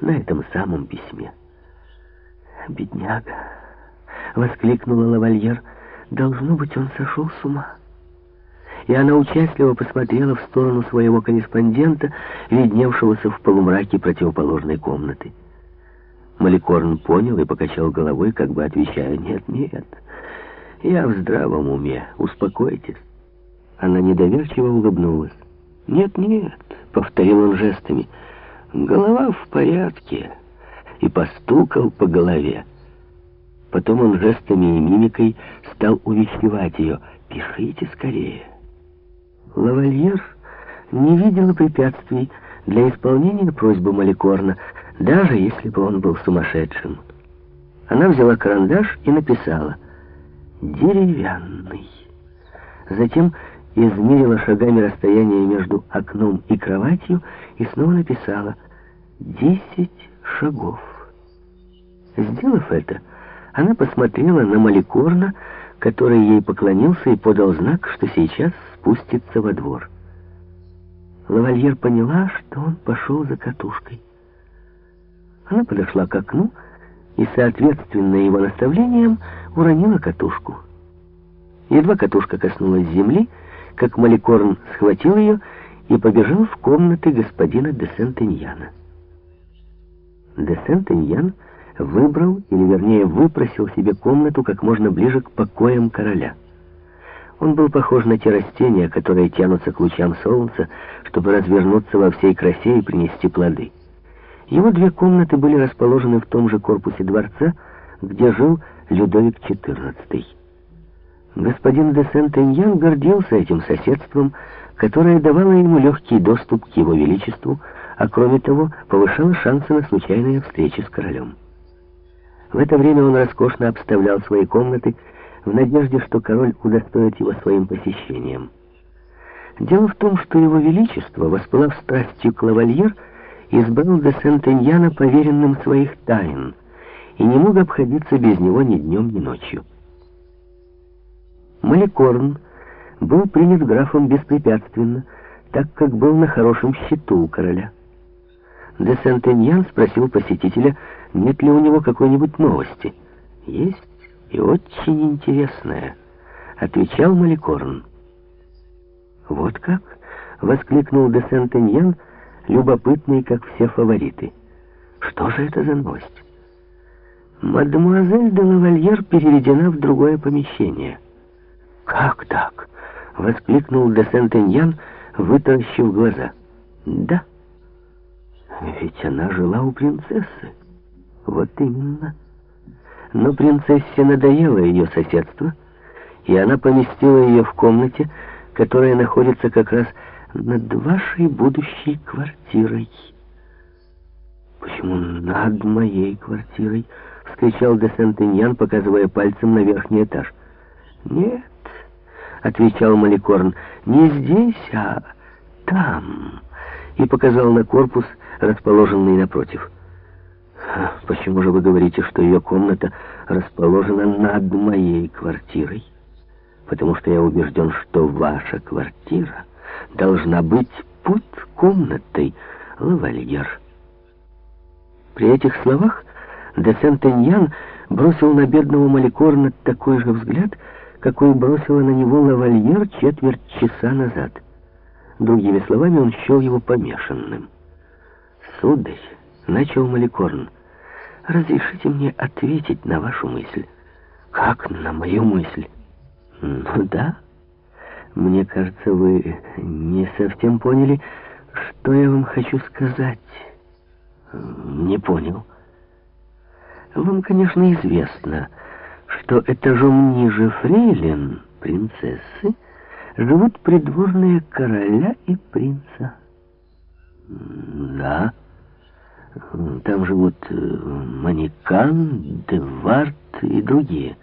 на этом самом письме. «Бедняга!» — воскликнула лавальер. «Должно быть, он сошел с ума». И она участливо посмотрела в сторону своего корреспондента, видневшегося в полумраке противоположной комнаты. Маликорн понял и покачал головой, как бы отвечая «Нет, нет, я в здравом уме, успокойтесь». Она недоверчиво улыбнулась. «Нет, нет», — повторил он жестами, — «голова в порядке» и постукал по голове. Потом он жестами и мимикой стал увещевать ее. «Пишите скорее». Лавальер не видела препятствий для исполнения просьбы Маликорна, даже если бы он был сумасшедшим. Она взяла карандаш и написала «Деревянный». Затем измерила шагами расстояние между окном и кроватью и снова написала «Десять шагов». Сделав это, она посмотрела на Маликорна, который ей поклонился и подал знак, что сейчас спустится во двор. Лавальер поняла, что он пошел за катушкой. Она подошла к окну и, соответственно его наставлениям, уронила катушку. Едва катушка коснулась земли, как Маликорн схватил ее и побежал в комнаты господина де Сент-Иньяна. Де Сент-Иньян выбрал, или вернее выпросил себе комнату как можно ближе к покоям короля. Он был похож на те растения, которые тянутся к лучам солнца, чтобы развернуться во всей красе и принести плоды. Его две комнаты были расположены в том же корпусе дворца, где жил Людовик XIV. Господин де Сент-Эньян гордился этим соседством, которое давало ему легкий доступ к его величеству, а кроме того повышало шансы на случайные встречи с королем. В это время он роскошно обставлял свои комнаты в надежде, что король удостоит его своим посещением. Дело в том, что его величество, воспылав страстью к лавальер, избрал де Сент-Эньяна поверенным своих тайн и не мог обходиться без него ни днем, ни ночью. Маликорн был принят графом беспрепятственно, так как был на хорошем счету у короля. Де Сент-Эньян спросил посетителя, нет ли у него какой-нибудь новости. «Есть и очень интересная», — отвечал Маликорн. «Вот как?» — воскликнул де Сент-Эньян, любопытный, как все фавориты. «Что же это за новость?» «Мадемуазель де лавальер переведена в другое помещение». «Как так?» — воскликнул де Сент-Эньян, вытаращив глаза. «Да, ведь она жила у принцессы». Вот именно. Но принцессе надоело ее соседство, и она поместила ее в комнате, которая находится как раз над вашей будущей квартирой. «Почему над моей квартирой?» — вскричал де Сентеньян, показывая пальцем на верхний этаж. «Нет», — отвечал Маликорн, — «не здесь, а там», и показал на корпус, расположенный напротив. Почему же вы говорите, что ее комната расположена над моей квартирой? Потому что я убежден, что ваша квартира должна быть под комнатой лавальер. При этих словах де Сентеньян бросил на бедного Маликорна такой же взгляд, какой бросила на него лавальер четверть часа назад. Другими словами, он счел его помешанным. «Сударь», — начал Маликорн, — Разрешите мне ответить на вашу мысль. Как на мою мысль? Ну да. Мне кажется, вы не совсем поняли, что я вам хочу сказать. Не понял. Вам, конечно, известно, что этажом ниже фрейлин, принцессы, живут придворные короля и принца. Да. Там живут э, Манекан, Девард и другие.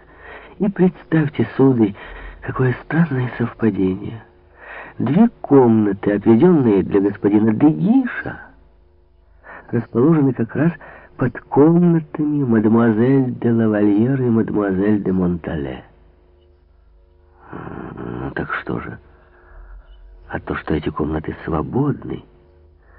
И представьте, сударь, какое странное совпадение. Две комнаты, отведенные для господина Дегиша, расположены как раз под комнатами мадемуазель де Лавальер и мадемуазель де Монтале. Так что же? А то, что эти комнаты свободны,